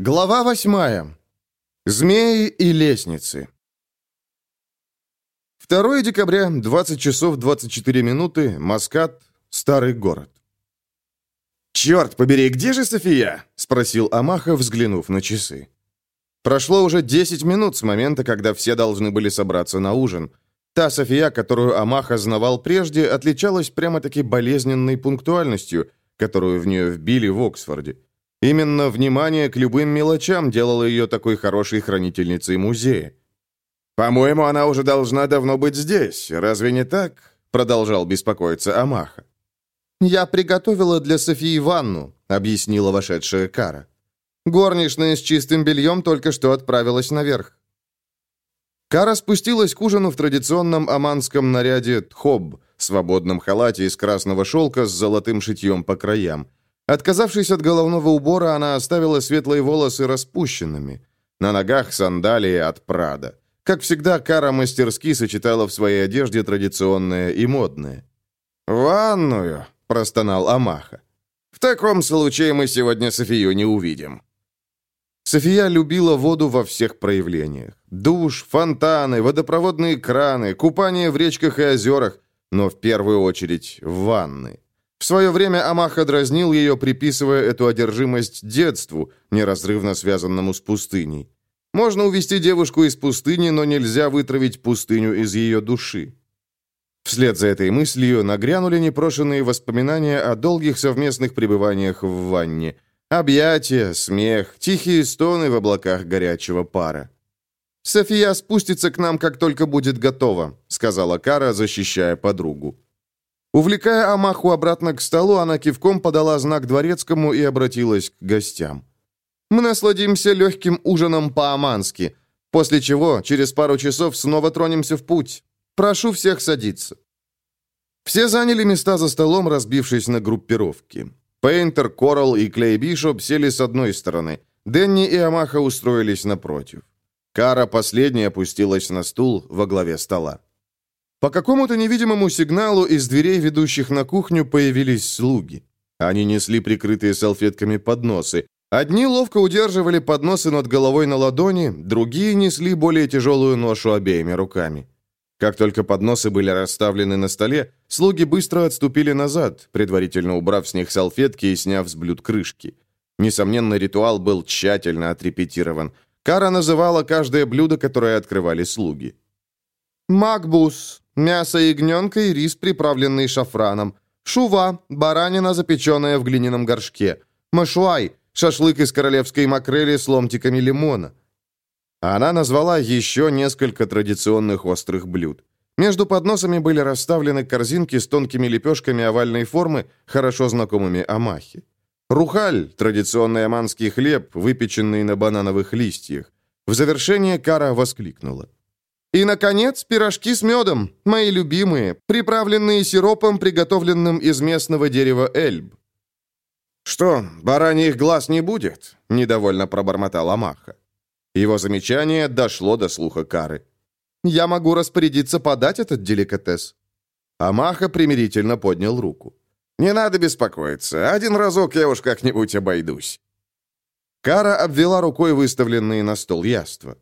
Глава восьмая. Змеи и лестницы. 2 декабря, 20 часов 24 минуты, Маскат, старый город. «Черт побери, где же София?» — спросил Амаха, взглянув на часы. Прошло уже 10 минут с момента, когда все должны были собраться на ужин. Та София, которую Амаха знавал прежде, отличалась прямо-таки болезненной пунктуальностью, которую в нее вбили в Оксфорде. Именно внимание к любым мелочам делало ее такой хорошей хранительницей музея. «По-моему, она уже должна давно быть здесь, разве не так?» Продолжал беспокоиться Амаха. «Я приготовила для Софии ванну», — объяснила вошедшая Кара. «Горничная с чистым бельем только что отправилась наверх». Кара спустилась к ужину в традиционном аманском наряде тхоб, свободном халате из красного шелка с золотым шитьем по краям. Отказавшись от головного убора, она оставила светлые волосы распущенными. На ногах сандалии от Прада. Как всегда, Кара мастерски сочетала в своей одежде традиционное и модное. «Ванную», — простонал Амаха. «В таком случае мы сегодня Софию не увидим». София любила воду во всех проявлениях. Душ, фонтаны, водопроводные краны, купание в речках и озерах, но в первую очередь в ванны. В свое время Амаха дразнил ее, приписывая эту одержимость детству, неразрывно связанному с пустыней. Можно увести девушку из пустыни, но нельзя вытравить пустыню из ее души. Вслед за этой мыслью нагрянули непрошенные воспоминания о долгих совместных пребываниях в ванне. Объятия, смех, тихие стоны в облаках горячего пара. «София спустится к нам, как только будет готова», — сказала Кара, защищая подругу. Увлекая Амаху обратно к столу, она кивком подала знак дворецкому и обратилась к гостям. «Мы насладимся легким ужином по-амански, после чего через пару часов снова тронемся в путь. Прошу всех садиться». Все заняли места за столом, разбившись на группировки. Пейнтер, Коралл и Клей Бишоп сели с одной стороны. Денни и Амаха устроились напротив. Кара последняя опустилась на стул во главе стола. По какому-то невидимому сигналу из дверей, ведущих на кухню, появились слуги. Они несли прикрытые салфетками подносы. Одни ловко удерживали подносы над головой на ладони, другие несли более тяжелую ношу обеими руками. Как только подносы были расставлены на столе, слуги быстро отступили назад, предварительно убрав с них салфетки и сняв с блюд крышки. Несомненно, ритуал был тщательно отрепетирован. Кара называла каждое блюдо, которое открывали слуги. «Макбус», Мясо ягненка и рис, приправленный шафраном. Шува, баранина, запеченная в глиняном горшке. Машуай, шашлык из королевской макрели с ломтиками лимона. Она назвала еще несколько традиционных острых блюд. Между подносами были расставлены корзинки с тонкими лепешками овальной формы, хорошо знакомыми Амахи. Рухаль – традиционный аманский хлеб, выпеченный на банановых листьях. В завершение Кара воскликнула. И, наконец, пирожки с медом, мои любимые, приправленные сиропом, приготовленным из местного дерева эльб. «Что, бараньих глаз не будет?» – недовольно пробормотал Амаха. Его замечание дошло до слуха Кары. «Я могу распорядиться подать этот деликатес». Амаха примирительно поднял руку. «Не надо беспокоиться. Один разок я уж как-нибудь обойдусь». Кара обвела рукой выставленные на стол яства.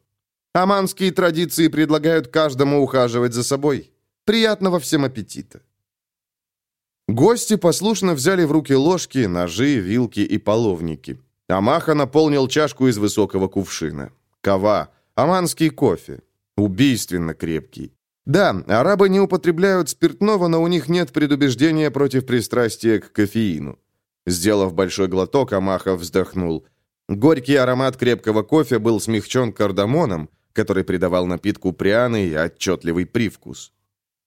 Аманские традиции предлагают каждому ухаживать за собой. Приятного всем аппетита. Гости послушно взяли в руки ложки, ножи, вилки и половники. Амаха наполнил чашку из высокого кувшина. Кава. Аманский кофе. Убийственно крепкий. Да, арабы не употребляют спиртного, но у них нет предубеждения против пристрастия к кофеину. Сделав большой глоток, Амаха вздохнул. Горький аромат крепкого кофе был смягчен кардамоном, который придавал напитку пряный и отчетливый привкус.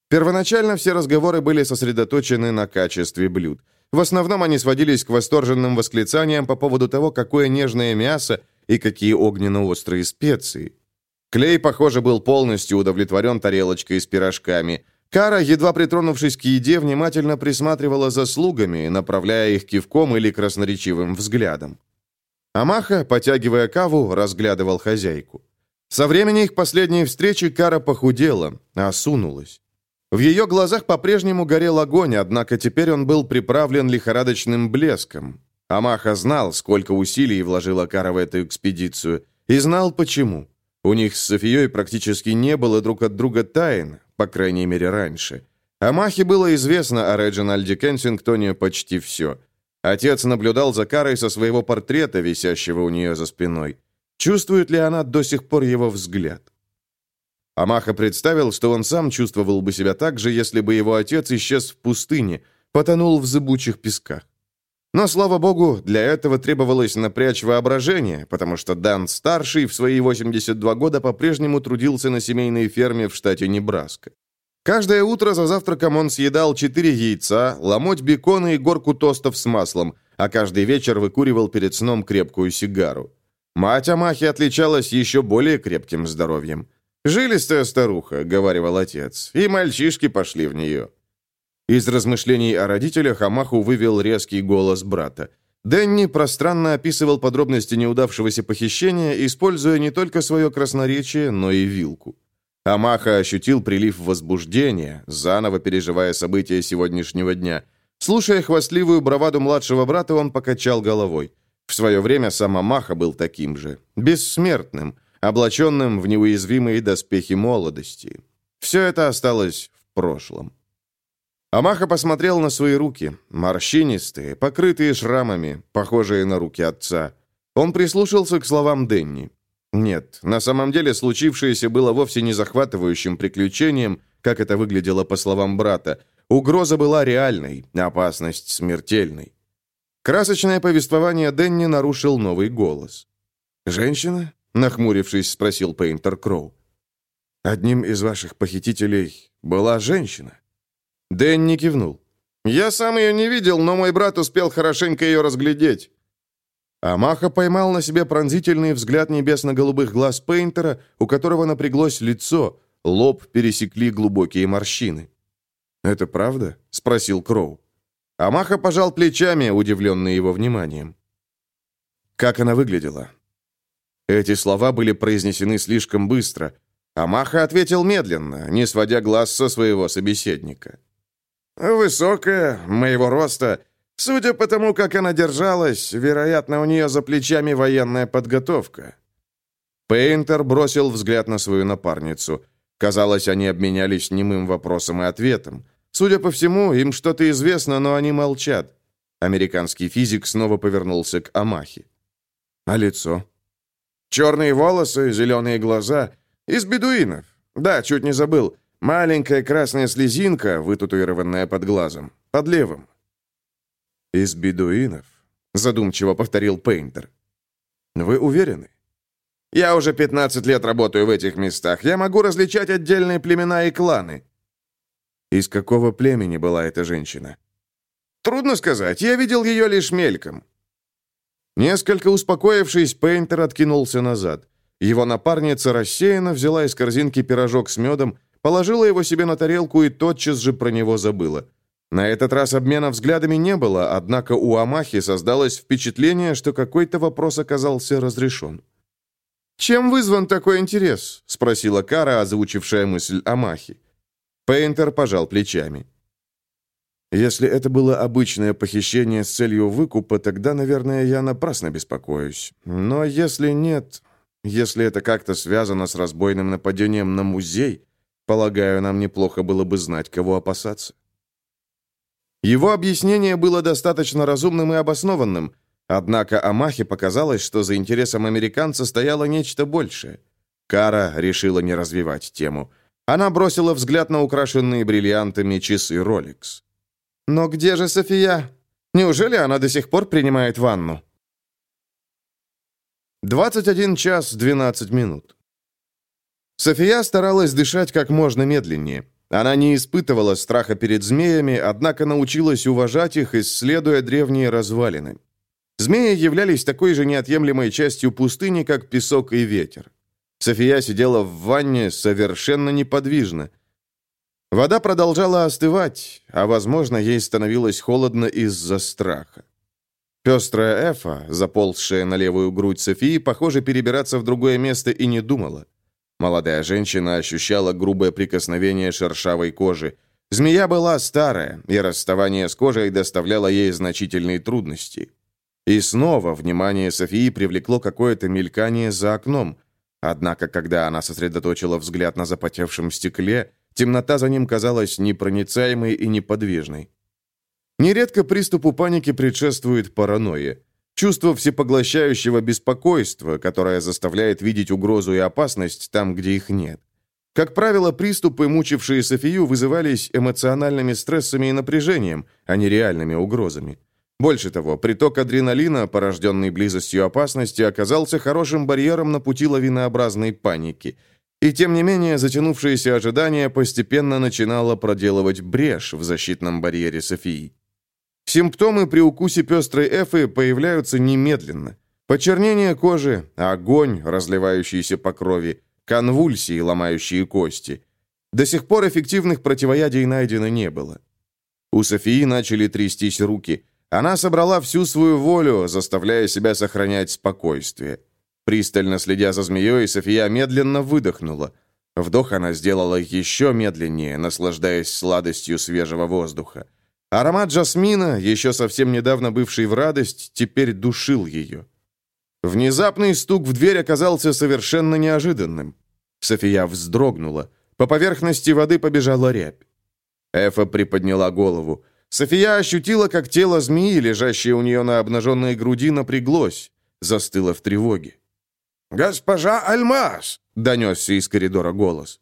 Первоначально все разговоры были сосредоточены на качестве блюд. В основном они сводились к восторженным восклицаниям по поводу того, какое нежное мясо и какие огненно-острые специи. Клей, похоже, был полностью удовлетворен тарелочкой с пирожками. Кара, едва притронувшись к еде, внимательно присматривала за слугами, направляя их кивком или красноречивым взглядом. Амаха, потягивая каву, разглядывал хозяйку. Со времени их последней встречи Кара похудела, осунулась. В ее глазах по-прежнему горел огонь, однако теперь он был приправлен лихорадочным блеском. Амаха знал, сколько усилий вложила Кара в эту экспедицию, и знал почему. У них с Софией практически не было друг от друга тайн, по крайней мере, раньше. Амахе было известно о Реджинальде Кенсингтоне почти все. Отец наблюдал за Карой со своего портрета, висящего у нее за спиной. Чувствует ли она до сих пор его взгляд? Амаха представил, что он сам чувствовал бы себя так же, если бы его отец исчез в пустыне, потонул в зыбучих песках. Но, слава богу, для этого требовалось напрячь воображение, потому что Дан-старший в свои 82 года по-прежнему трудился на семейной ферме в штате Небраска. Каждое утро за завтраком он съедал четыре яйца, ломоть бекона и горку тостов с маслом, а каждый вечер выкуривал перед сном крепкую сигару. Мать Амахи отличалась еще более крепким здоровьем. «Жилистая старуха», — говорил отец, — «и мальчишки пошли в нее». Из размышлений о родителях Амаху вывел резкий голос брата. Дэнни пространно описывал подробности неудавшегося похищения, используя не только свое красноречие, но и вилку. Амаха ощутил прилив возбуждения, заново переживая события сегодняшнего дня. Слушая хвастливую браваду младшего брата, он покачал головой. В свое время сам Амаха был таким же, бессмертным, облаченным в неуязвимые доспехи молодости. Все это осталось в прошлом. Амаха посмотрел на свои руки, морщинистые, покрытые шрамами, похожие на руки отца. Он прислушался к словам Денни. Нет, на самом деле случившееся было вовсе не захватывающим приключением, как это выглядело по словам брата. Угроза была реальной, опасность смертельной. Красочное повествование Денни нарушил новый голос. «Женщина?» — нахмурившись, спросил Пейнтер Кроу. «Одним из ваших похитителей была женщина?» Дэнни кивнул. «Я сам ее не видел, но мой брат успел хорошенько ее разглядеть». Амаха поймал на себе пронзительный взгляд небесно-голубых глаз Пейнтера, у которого напряглось лицо, лоб пересекли глубокие морщины. «Это правда?» — спросил Кроу. Амаха пожал плечами, удивленный его вниманием. Как она выглядела? Эти слова были произнесены слишком быстро. Амаха ответил медленно, не сводя глаз со своего собеседника. Высокая, моего роста. Судя по тому, как она держалась, вероятно, у нее за плечами военная подготовка. Пейнтер бросил взгляд на свою напарницу. Казалось, они обменялись немым вопросом и ответом. Судя по всему, им что-то известно, но они молчат. Американский физик снова повернулся к Амахе. А лицо? Черные волосы, зеленые глаза. Из бедуинов. Да, чуть не забыл. Маленькая красная слезинка, вытатуированная под глазом, под левым. «Из бедуинов», — задумчиво повторил Пейнтер. «Вы уверены?» «Я уже 15 лет работаю в этих местах. Я могу различать отдельные племена и кланы». «Из какого племени была эта женщина?» «Трудно сказать. Я видел ее лишь мельком». Несколько успокоившись, Пейнтер откинулся назад. Его напарница рассеянно взяла из корзинки пирожок с медом положила его себе на тарелку и тотчас же про него забыла. На этот раз обмена взглядами не было, однако у Амахи создалось впечатление, что какой-то вопрос оказался разрешен. «Чем вызван такой интерес?» — спросила Кара, озвучившая мысль Амахи. Пейнтер пожал плечами. «Если это было обычное похищение с целью выкупа, тогда, наверное, я напрасно беспокоюсь. Но если нет, если это как-то связано с разбойным нападением на музей, Полагаю, нам неплохо было бы знать, кого опасаться. Его объяснение было достаточно разумным и обоснованным, однако Амахе показалось, что за интересом американца стояло нечто большее. Кара решила не развивать тему. Она бросила взгляд на украшенные бриллиантами часы Rolex. «Но где же София? Неужели она до сих пор принимает ванну?» 21 час 12 минут. София старалась дышать как можно медленнее. Она не испытывала страха перед змеями, однако научилась уважать их, исследуя древние развалины. Змеи являлись такой же неотъемлемой частью пустыни, как песок и ветер. София сидела в ванне совершенно неподвижно. Вода продолжала остывать, а, возможно, ей становилось холодно из-за страха. Пестрая Эфа, заползшая на левую грудь Софии, похоже, перебираться в другое место и не думала. Молодая женщина ощущала грубое прикосновение шершавой кожи. Змея была старая, и расставание с кожей доставляло ей значительные трудности. И снова внимание Софии привлекло какое-то мелькание за окном. Однако, когда она сосредоточила взгляд на запотевшем стекле, темнота за ним казалась непроницаемой и неподвижной. Нередко приступу паники предшествует паранойя. Чувство всепоглощающего беспокойства, которое заставляет видеть угрозу и опасность там, где их нет. Как правило, приступы, мучившие Софию, вызывались эмоциональными стрессами и напряжением, а не реальными угрозами. Больше того, приток адреналина, порожденный близостью опасности, оказался хорошим барьером на пути лавинообразной паники. И тем не менее, затянувшееся ожидание постепенно начинало проделывать брешь в защитном барьере Софии. Симптомы при укусе пестрой эфы появляются немедленно. Почернение кожи, огонь, разливающийся по крови, конвульсии, ломающие кости. До сих пор эффективных противоядий найдено не было. У Софии начали трястись руки. Она собрала всю свою волю, заставляя себя сохранять спокойствие. Пристально следя за змеей, София медленно выдохнула. Вдох она сделала еще медленнее, наслаждаясь сладостью свежего воздуха. Аромат жасмина, еще совсем недавно бывший в радость, теперь душил ее. Внезапный стук в дверь оказался совершенно неожиданным. София вздрогнула. По поверхности воды побежала рябь. Эфа приподняла голову. София ощутила, как тело змеи, лежащее у нее на обнаженной груди, напряглось, застыло в тревоге. «Госпожа Альмаз!» — донесся из коридора голос.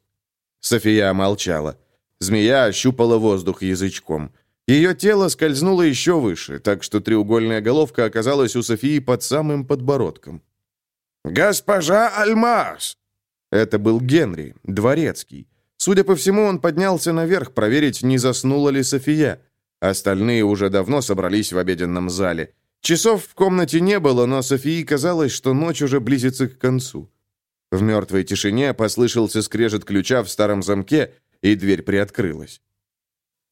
София молчала. Змея ощупала воздух язычком. Ее тело скользнуло еще выше, так что треугольная головка оказалась у Софии под самым подбородком. «Госпожа Альмаз!» Это был Генри, дворецкий. Судя по всему, он поднялся наверх проверить, не заснула ли София. Остальные уже давно собрались в обеденном зале. Часов в комнате не было, но Софии казалось, что ночь уже близится к концу. В мертвой тишине послышался скрежет ключа в старом замке, и дверь приоткрылась.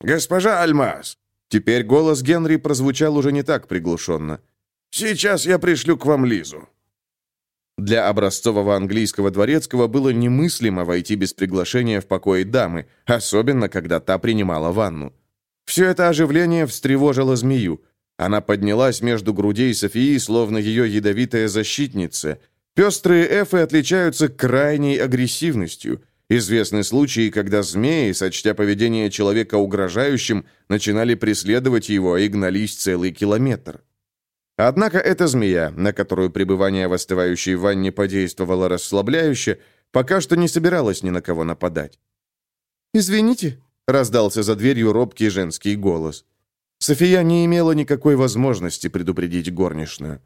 «Госпожа Альмаз!» Теперь голос Генри прозвучал уже не так приглушенно. «Сейчас я пришлю к вам Лизу». Для образцового английского дворецкого было немыслимо войти без приглашения в покои дамы, особенно когда та принимала ванну. Все это оживление встревожило змею. Она поднялась между грудей Софии, словно ее ядовитая защитница. Пестрые эфы отличаются крайней агрессивностью – Известны случаи, когда змеи, сочтя поведение человека угрожающим, начинали преследовать его и гнались целый километр. Однако эта змея, на которую пребывание в остывающей ванне подействовало расслабляюще, пока что не собиралась ни на кого нападать. «Извините», — раздался за дверью робкий женский голос. София не имела никакой возможности предупредить горничную.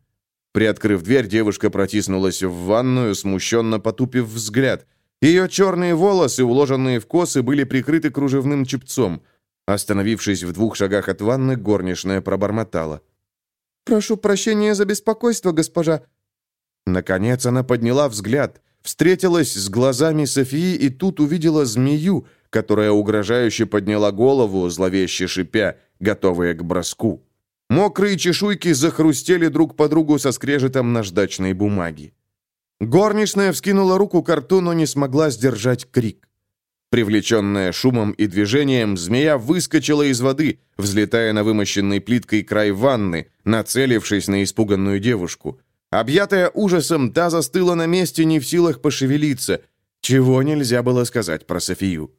Приоткрыв дверь, девушка протиснулась в ванную, смущенно потупив взгляд — ее черные волосы, уложенные в косы, были прикрыты кружевным чепцом. Остановившись в двух шагах от ванны, горничная пробормотала. «Прошу прощения за беспокойство, госпожа». Наконец она подняла взгляд, встретилась с глазами Софии и тут увидела змею, которая угрожающе подняла голову, зловеще шипя, готовая к броску. Мокрые чешуйки захрустели друг по другу со скрежетом наждачной бумаги. Горничная вскинула руку к рту, но не смогла сдержать крик. Привлеченная шумом и движением, змея выскочила из воды, взлетая на вымощенной плиткой край ванны, нацелившись на испуганную девушку. Объятая ужасом, та застыла на месте, не в силах пошевелиться, чего нельзя было сказать про Софию.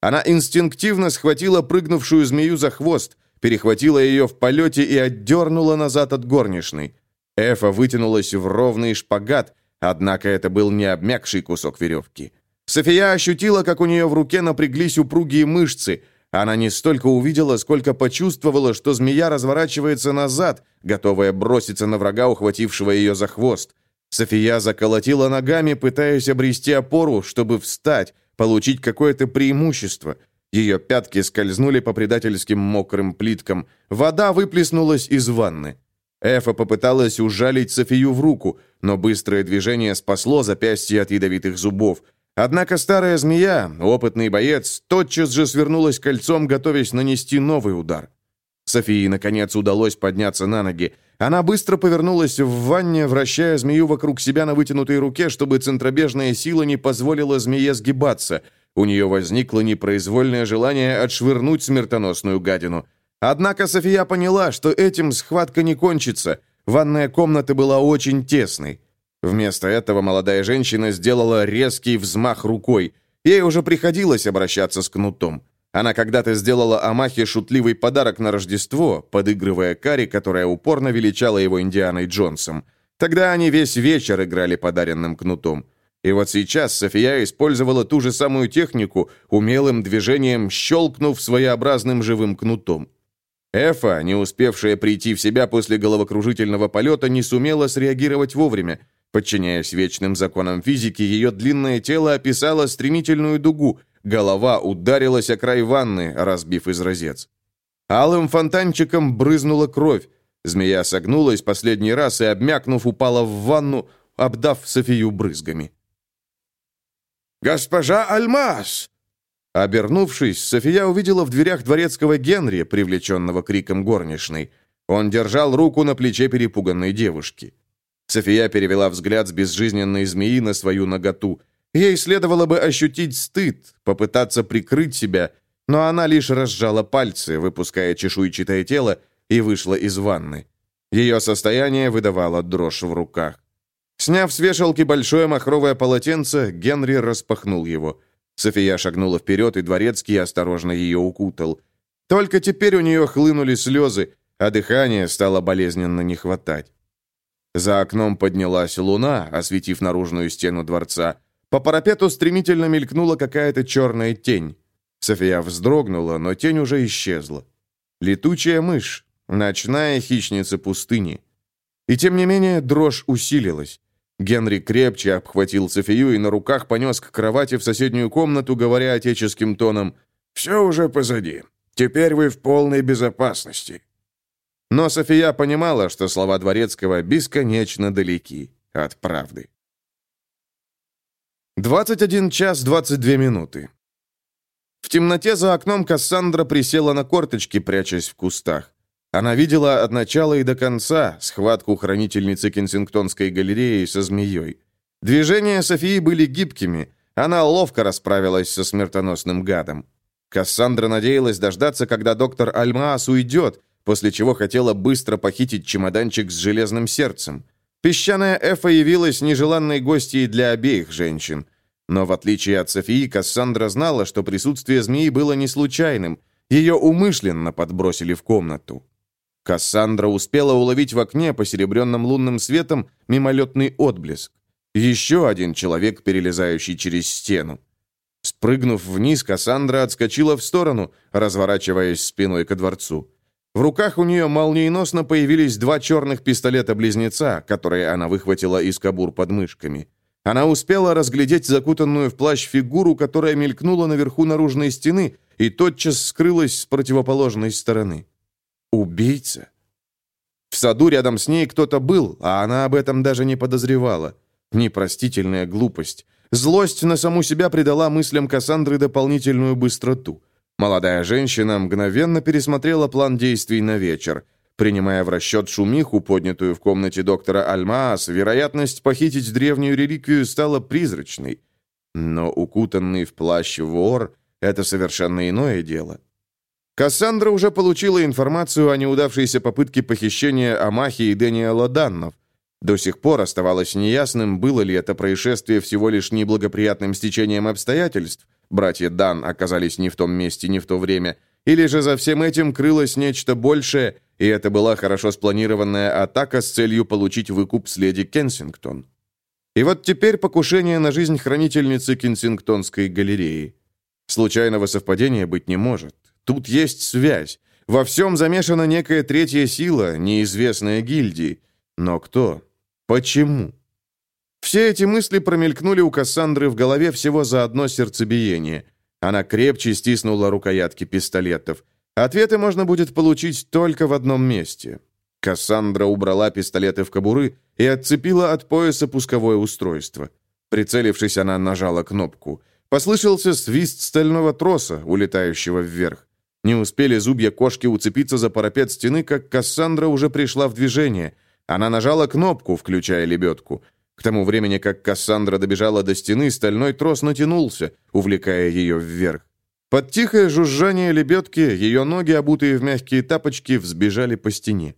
Она инстинктивно схватила прыгнувшую змею за хвост, перехватила ее в полете и отдернула назад от горничной. Эфа вытянулась в ровный шпагат, Однако это был не обмякший кусок веревки. София ощутила, как у нее в руке напряглись упругие мышцы. Она не столько увидела, сколько почувствовала, что змея разворачивается назад, готовая броситься на врага, ухватившего ее за хвост. София заколотила ногами, пытаясь обрести опору, чтобы встать, получить какое-то преимущество. Ее пятки скользнули по предательским мокрым плиткам. Вода выплеснулась из ванны. Эфа попыталась ужалить Софию в руку, но быстрое движение спасло запястье от ядовитых зубов. Однако старая змея, опытный боец, тотчас же свернулась кольцом, готовясь нанести новый удар. Софии, наконец, удалось подняться на ноги. Она быстро повернулась в ванне, вращая змею вокруг себя на вытянутой руке, чтобы центробежная сила не позволила змее сгибаться. У нее возникло непроизвольное желание отшвырнуть смертоносную гадину. Однако София поняла, что этим схватка не кончится. ванная комната была очень тесной. Вместо этого молодая женщина сделала резкий взмах рукой. Ей уже приходилось обращаться с кнутом. Она когда-то сделала Амахе шутливый подарок на Рождество, подыгрывая Кари, которая упорно величала его Индианой Джонсом. Тогда они весь вечер играли подаренным кнутом. И вот сейчас София использовала ту же самую технику, умелым движением щелкнув своеобразным живым кнутом. Эфа, не успевшая прийти в себя после головокружительного полета, не сумела среагировать вовремя. Подчиняясь вечным законам физики, ее длинное тело описало стремительную дугу, Голова ударилась о край ванны, разбив изразец. Алым фонтанчиком брызнула кровь. Змея согнулась последний раз и, обмякнув, упала в ванну, обдав Софию брызгами. «Госпожа Альмаз!» Обернувшись, София увидела в дверях дворецкого Генри, привлеченного криком горничной. Он держал руку на плече перепуганной девушки. София перевела взгляд с безжизненной змеи на свою ноготу – Ей следовало бы ощутить стыд, попытаться прикрыть себя, но она лишь разжала пальцы, выпуская чешуйчатое тело, и вышла из ванны. Ее состояние выдавало дрожь в руках. Сняв с вешалки большое махровое полотенце, Генри распахнул его. София шагнула вперед, и дворецкий осторожно ее укутал. Только теперь у нее хлынули слезы, а дыхание стало болезненно не хватать. За окном поднялась луна, осветив наружную стену дворца, по парапету стремительно мелькнула какая-то черная тень. София вздрогнула, но тень уже исчезла. Летучая мышь, ночная хищница пустыни. И тем не менее дрожь усилилась. Генри крепче обхватил Софию и на руках понес к кровати в соседнюю комнату, говоря отеческим тоном «Все уже позади. Теперь вы в полной безопасности». Но София понимала, что слова Дворецкого бесконечно далеки от правды. 21 час 22 минуты. В темноте за окном Кассандра присела на корточки, прячась в кустах. Она видела от начала и до конца схватку хранительницы Кенсингтонской галереи со змеей. Движения Софии были гибкими. Она ловко расправилась со смертоносным гадом. Кассандра надеялась дождаться, когда доктор Альмаас уйдет, после чего хотела быстро похитить чемоданчик с железным сердцем. Песчаная Эфа явилась нежеланной гостьей для обеих женщин. Но в отличие от Софии, Кассандра знала, что присутствие змеи было не случайным. Ее умышленно подбросили в комнату. Кассандра успела уловить в окне посеребренным лунным светом мимолетный отблеск. Еще один человек, перелезающий через стену. Спрыгнув вниз, Кассандра отскочила в сторону, разворачиваясь спиной ко дворцу. В руках у нее молниеносно появились два черных пистолета-близнеца, которые она выхватила из кобур под мышками. Она успела разглядеть закутанную в плащ фигуру, которая мелькнула наверху наружной стены и тотчас скрылась с противоположной стороны. Убийца. В саду рядом с ней кто-то был, а она об этом даже не подозревала. Непростительная глупость. Злость на саму себя придала мыслям Кассандры дополнительную быстроту. Молодая женщина мгновенно пересмотрела план действий на вечер. Принимая в расчет шумиху, поднятую в комнате доктора Альмаас, вероятность похитить древнюю реликвию стала призрачной. Но укутанный в плащ вор — это совершенно иное дело. Кассандра уже получила информацию о неудавшейся попытке похищения Амахи и Дэниела Даннов. До сих пор оставалось неясным, было ли это происшествие всего лишь неблагоприятным стечением обстоятельств, Братья Дан оказались не в том месте, не в то время. Или же за всем этим крылось нечто большее, и это была хорошо спланированная атака с целью получить выкуп с леди Кенсингтон. И вот теперь покушение на жизнь хранительницы Кенсингтонской галереи. Случайного совпадения быть не может. Тут есть связь. Во всем замешана некая третья сила, неизвестная гильдии. Но кто? Почему? Все эти мысли промелькнули у Кассандры в голове всего за одно сердцебиение. Она крепче стиснула рукоятки пистолетов. Ответы можно будет получить только в одном месте. Кассандра убрала пистолеты в кобуры и отцепила от пояса пусковое устройство. Прицелившись, она нажала кнопку. Послышался свист стального троса, улетающего вверх. Не успели зубья кошки уцепиться за парапет стены, как Кассандра уже пришла в движение. Она нажала кнопку, включая лебедку. К тому времени, как Кассандра добежала до стены, стальной трос натянулся, увлекая ее вверх. Под тихое жужжание лебедки ее ноги, обутые в мягкие тапочки, взбежали по стене.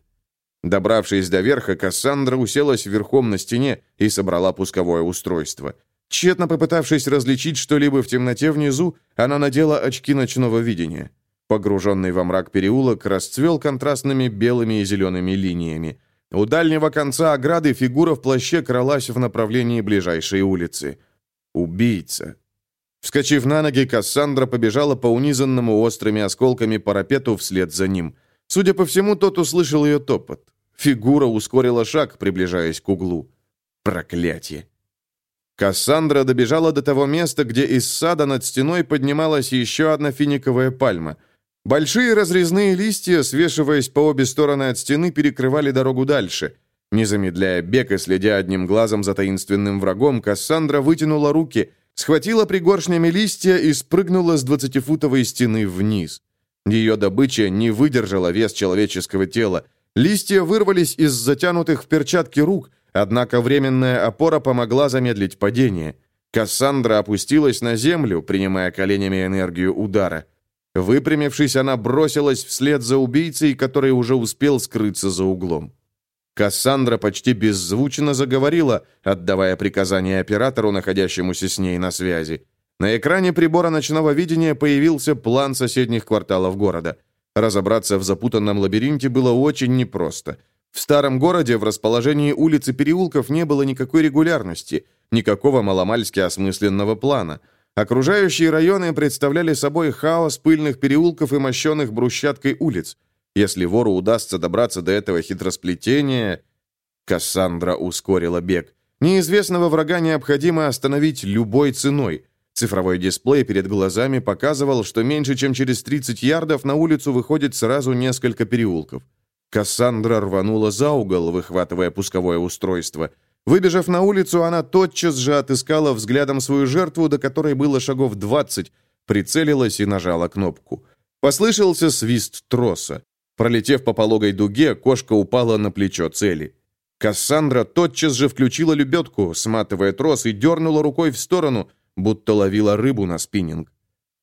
Добравшись до верха, Кассандра уселась верхом на стене и собрала пусковое устройство. Тщетно попытавшись различить что-либо в темноте внизу, она надела очки ночного видения. Погруженный во мрак переулок расцвел контрастными белыми и зелеными линиями. У дальнего конца ограды фигура в плаще кралась в направлении ближайшей улицы. Убийца. Вскочив на ноги, Кассандра побежала по унизанному острыми осколками парапету вслед за ним. Судя по всему, тот услышал ее топот. Фигура ускорила шаг, приближаясь к углу. Проклятие! Кассандра добежала до того места, где из сада над стеной поднималась еще одна финиковая пальма. Большие разрезные листья, свешиваясь по обе стороны от стены, перекрывали дорогу дальше. Не замедляя бег и следя одним глазом за таинственным врагом, Кассандра вытянула руки, схватила пригоршнями листья и спрыгнула с двадцатифутовой стены вниз. Ее добыча не выдержала вес человеческого тела. Листья вырвались из затянутых в перчатки рук, однако временная опора помогла замедлить падение. Кассандра опустилась на землю, принимая коленями энергию удара. Выпрямившись, она бросилась вслед за убийцей, который уже успел скрыться за углом. Кассандра почти беззвучно заговорила, отдавая приказание оператору, находящемуся с ней на связи. На экране прибора ночного видения появился план соседних кварталов города. Разобраться в запутанном лабиринте было очень непросто. В старом городе в расположении улиц и переулков не было никакой регулярности, никакого маломальски осмысленного плана. Окружающие районы представляли собой хаос пыльных переулков и мощенных брусчаткой улиц. Если вору удастся добраться до этого хитросплетения... Кассандра ускорила бег. Неизвестного врага необходимо остановить любой ценой. Цифровой дисплей перед глазами показывал, что меньше чем через 30 ярдов на улицу выходит сразу несколько переулков. Кассандра рванула за угол, выхватывая пусковое устройство. Выбежав на улицу, она тотчас же отыскала взглядом свою жертву, до которой было шагов 20, прицелилась и нажала кнопку. Послышался свист троса. Пролетев по пологой дуге, кошка упала на плечо цели. Кассандра тотчас же включила лебедку, сматывая трос, и дернула рукой в сторону, будто ловила рыбу на спиннинг.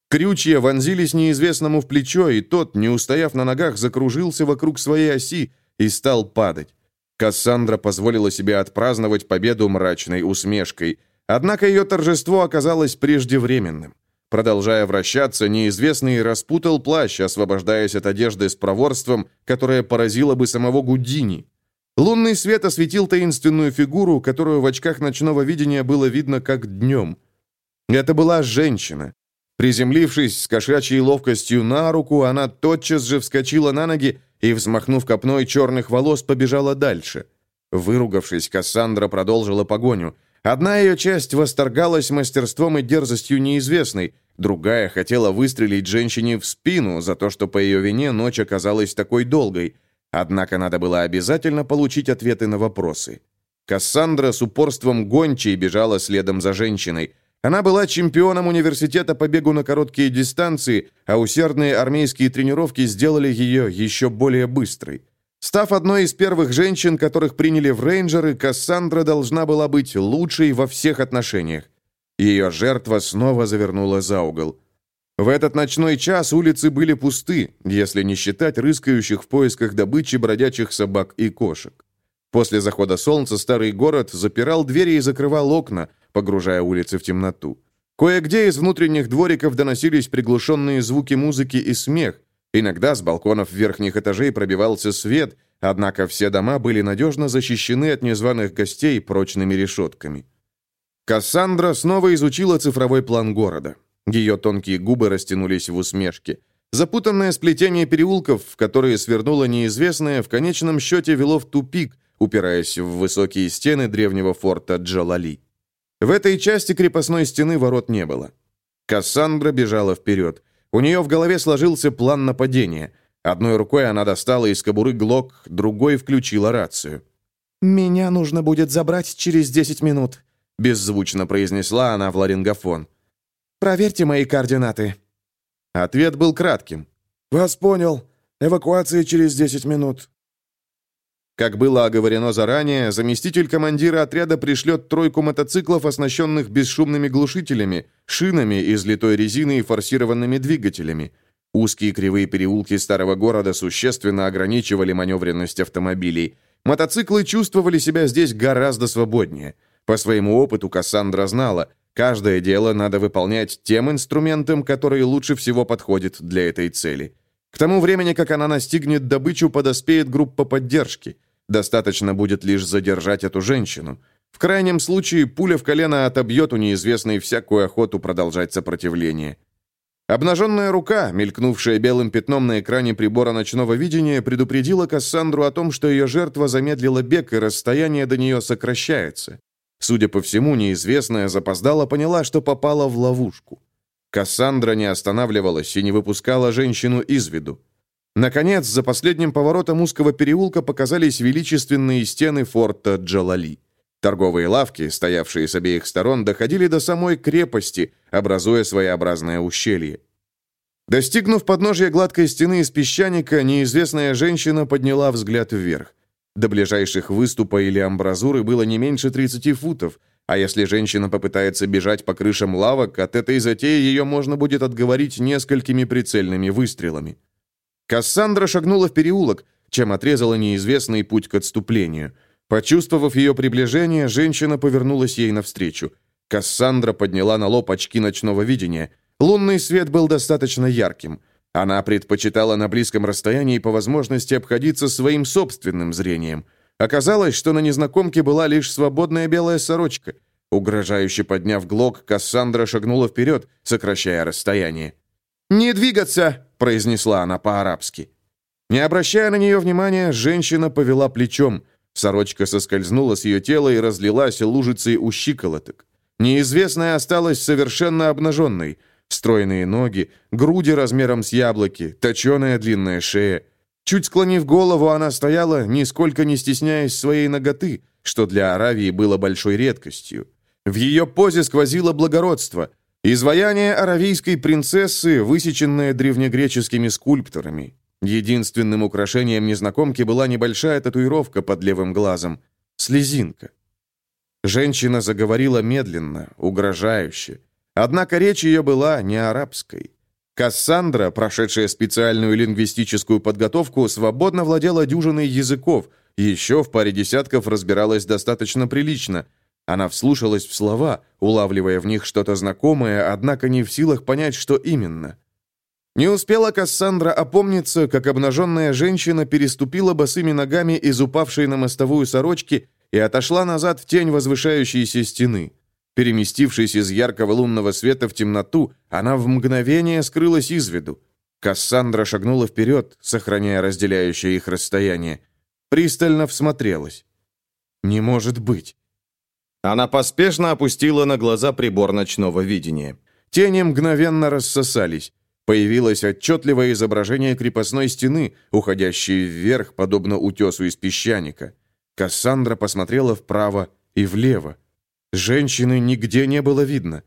Крючья вонзились неизвестному в плечо, и тот, не устояв на ногах, закружился вокруг своей оси и стал падать. Кассандра позволила себе отпраздновать победу мрачной усмешкой. Однако ее торжество оказалось преждевременным. Продолжая вращаться, неизвестный распутал плащ, освобождаясь от одежды с проворством, которое поразило бы самого Гудини. Лунный свет осветил таинственную фигуру, которую в очках ночного видения было видно как днем. Это была женщина. Приземлившись с кошачьей ловкостью на руку, она тотчас же вскочила на ноги и, взмахнув копной черных волос, побежала дальше. Выругавшись, Кассандра продолжила погоню. Одна ее часть восторгалась мастерством и дерзостью неизвестной, другая хотела выстрелить женщине в спину за то, что по ее вине ночь оказалась такой долгой. Однако надо было обязательно получить ответы на вопросы. Кассандра с упорством гончей бежала следом за женщиной – она была чемпионом университета по бегу на короткие дистанции, а усердные армейские тренировки сделали ее еще более быстрой. Став одной из первых женщин, которых приняли в рейнджеры, Кассандра должна была быть лучшей во всех отношениях. Ее жертва снова завернула за угол. В этот ночной час улицы были пусты, если не считать рыскающих в поисках добычи бродячих собак и кошек. После захода солнца старый город запирал двери и закрывал окна, погружая улицы в темноту. Кое-где из внутренних двориков доносились приглушенные звуки музыки и смех. Иногда с балконов верхних этажей пробивался свет, однако все дома были надежно защищены от незваных гостей прочными решетками. Кассандра снова изучила цифровой план города. Ее тонкие губы растянулись в усмешке. Запутанное сплетение переулков, в которые свернуло неизвестное, в конечном счете вело в тупик, упираясь в высокие стены древнего форта Джалали. В этой части крепостной стены ворот не было. Кассандра бежала вперед. У нее в голове сложился план нападения. Одной рукой она достала из кобуры глок, другой включила рацию. «Меня нужно будет забрать через 10 минут», — беззвучно произнесла она в ларингофон. «Проверьте мои координаты». Ответ был кратким. «Вас понял. Эвакуация через 10 минут. Как было оговорено заранее, заместитель командира отряда пришлет тройку мотоциклов, оснащенных бесшумными глушителями, шинами из литой резины и форсированными двигателями. Узкие кривые переулки старого города существенно ограничивали маневренность автомобилей. Мотоциклы чувствовали себя здесь гораздо свободнее. По своему опыту Кассандра знала, каждое дело надо выполнять тем инструментом, который лучше всего подходит для этой цели. К тому времени, как она настигнет добычу, подоспеет группа поддержки. Достаточно будет лишь задержать эту женщину. В крайнем случае, пуля в колено отобьет у неизвестной всякую охоту продолжать сопротивление. Обнаженная рука, мелькнувшая белым пятном на экране прибора ночного видения, предупредила Кассандру о том, что ее жертва замедлила бег, и расстояние до нее сокращается. Судя по всему, неизвестная запоздала поняла, что попала в ловушку. Кассандра не останавливалась и не выпускала женщину из виду. Наконец, за последним поворотом узкого переулка показались величественные стены форта Джалали. Торговые лавки, стоявшие с обеих сторон, доходили до самой крепости, образуя своеобразное ущелье. Достигнув подножия гладкой стены из песчаника, неизвестная женщина подняла взгляд вверх. До ближайших выступа или амбразуры было не меньше 30 футов, а если женщина попытается бежать по крышам лавок, от этой затеи ее можно будет отговорить несколькими прицельными выстрелами. Кассандра шагнула в переулок, чем отрезала неизвестный путь к отступлению – Почувствовав ее приближение, женщина повернулась ей навстречу. Кассандра подняла на лоб очки ночного видения. Лунный свет был достаточно ярким. Она предпочитала на близком расстоянии по возможности обходиться своим собственным зрением. Оказалось, что на незнакомке была лишь свободная белая сорочка. Угрожающе подняв глок, Кассандра шагнула вперед, сокращая расстояние. «Не двигаться!» – произнесла она по-арабски. Не обращая на нее внимания, женщина повела плечом – Сорочка соскользнула с ее тела и разлилась лужицей у щиколоток. Неизвестная осталась совершенно обнаженной. Стройные ноги, груди размером с яблоки, точеная длинная шея. Чуть склонив голову, она стояла, нисколько не стесняясь своей ноготы, что для Аравии было большой редкостью. В ее позе сквозило благородство, изваяние аравийской принцессы, высеченное древнегреческими скульпторами. Единственным украшением незнакомки была небольшая татуировка под левым глазом. Слезинка. Женщина заговорила медленно, угрожающе. Однако речь ее была не арабской. Кассандра, прошедшая специальную лингвистическую подготовку, свободно владела дюжиной языков, еще в паре десятков разбиралась достаточно прилично. Она вслушалась в слова, улавливая в них что-то знакомое, однако не в силах понять, что именно. Не успела Кассандра опомниться, как обнаженная женщина переступила босыми ногами из упавшей на мостовую сорочки и отошла назад в тень возвышающейся стены. Переместившись из яркого лунного света в темноту, она в мгновение скрылась из виду. Кассандра шагнула вперед, сохраняя разделяющее их расстояние. Пристально всмотрелась. «Не может быть!» Она поспешно опустила на глаза прибор ночного видения. Тени мгновенно рассосались. Появилось отчетливое изображение крепостной стены, уходящей вверх, подобно утесу из песчаника. Кассандра посмотрела вправо и влево. Женщины нигде не было видно.